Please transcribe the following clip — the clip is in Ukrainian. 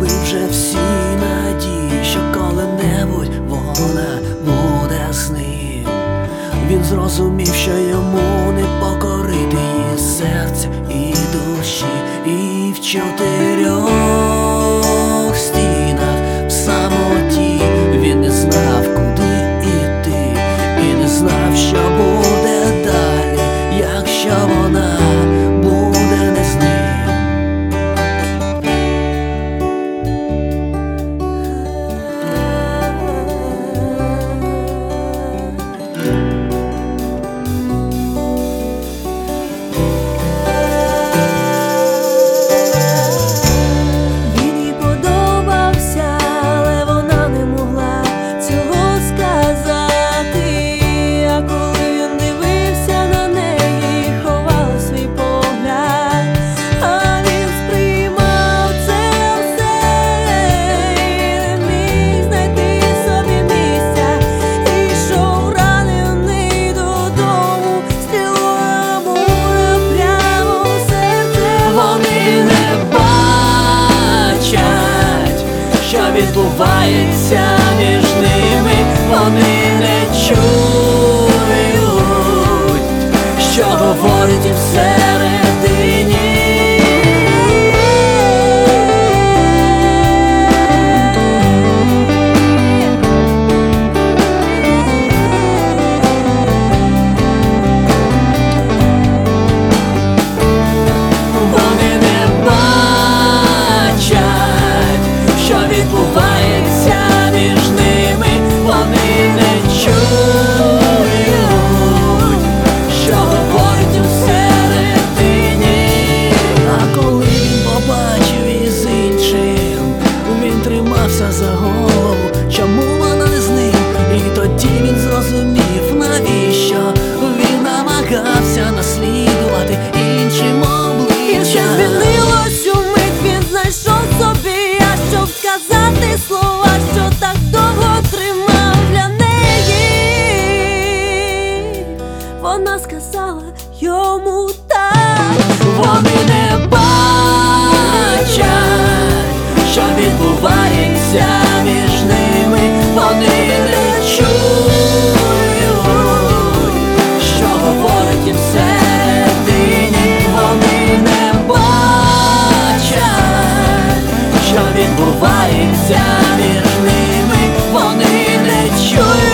розгубив вже всі надії, що коли-небудь вона буде з ним. Він зрозумів, що йому не покорити її серця і душі, і в чотирьох. відбувається між ними, вони не чують, що говорить і все. сказала йому так. Вони не бачать, що відбувається між ними, вони не чують, що говорить їм всередині. Вони не бачать, що відбувається між ними, вони не чують.